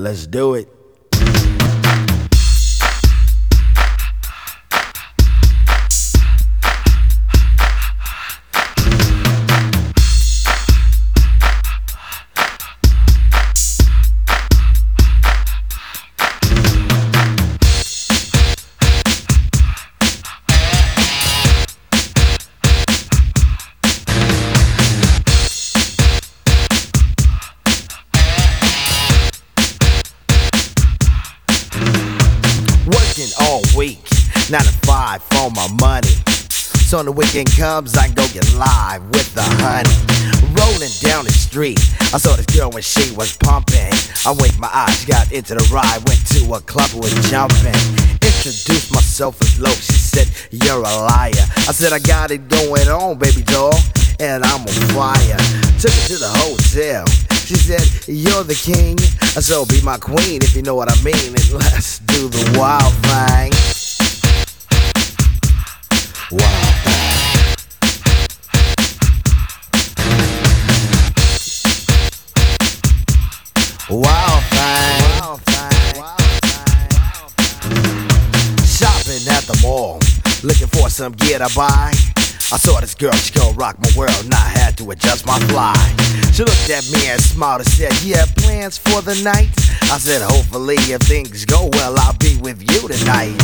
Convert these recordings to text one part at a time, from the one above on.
Let's do it. Nine to five for my money. So when the weekend comes, I go get live with the honey. Rolling down the street, I saw this girl when she was pumping. I winked my eyes, got into the ride, went to a club, was jumping. Introduced myself as Loc, she said, You're a liar. I said, I got it going on, baby doll, and I'm on fire. Took her to the hotel. She said, You're the king, I so be my queen if you know what I mean. And let's do the wild thing. Some gear to buy. I saw this girl, she gon' rock my world, and I had to adjust my fly. She looked at me and smiled and said, You have plans for the night? I said, Hopefully, if things go well, I'll be with you tonight.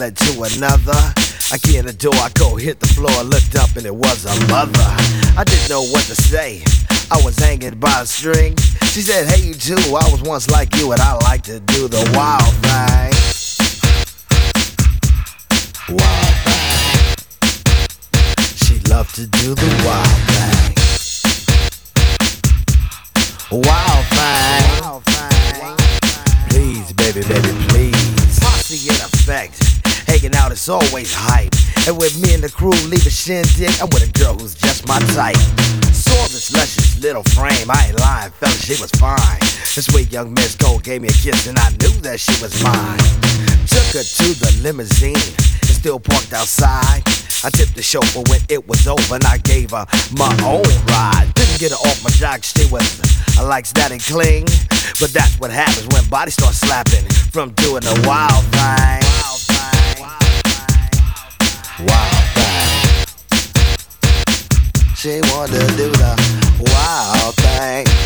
Led to another. I in the door, I go hit the floor, looked up, and it was a mother. I didn't know what to say. I was hanging by a string. She said, Hey, you too. I was once like you, and I like to do the wild thing. Wild thing. She loved to do the wild thing. Wild thing. Please, baby, baby, please. Posse in effect. Hanging out is always hype. And with me and the crew leave a shindig, I'm with a girl who's just my type. Saw this luscious little frame. I ain't lying, fella, she was fine. This sweet young Miss Gold gave me a kiss, and I knew that she was mine. Took her to the limousine, and still parked outside. I tipped the chauffeur when it was over, and I gave her my own ride. Didn't get her off my jock, she was I like and cling. But that's what happens when bodies start slapping from doing the. Wild thing. She to do the wild thing.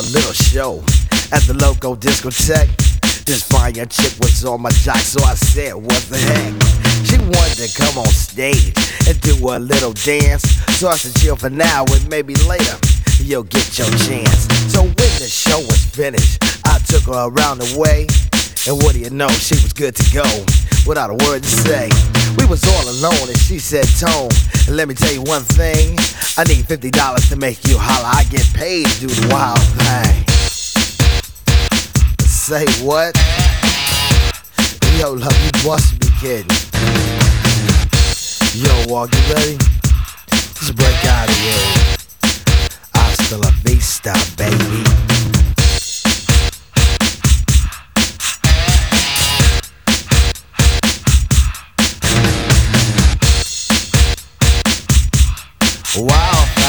A little show at the local discotheque. This fine chick was on my jock, so I said, What the heck? She wanted to come on stage and do a little dance. So I said, Chill for now, and maybe later you'll get your chance. So when the show was finished, I took her around the way. And what do you know, she was good to go without a word to say. We was all alone and she said, Tone, let me tell you one thing. I need $50 to make you holler. I get paid to do the wild thing. Say what? Yo, love, you must be kidding. Yo, walk, you ready? Just break out of here. Hasta la vista, baby. while.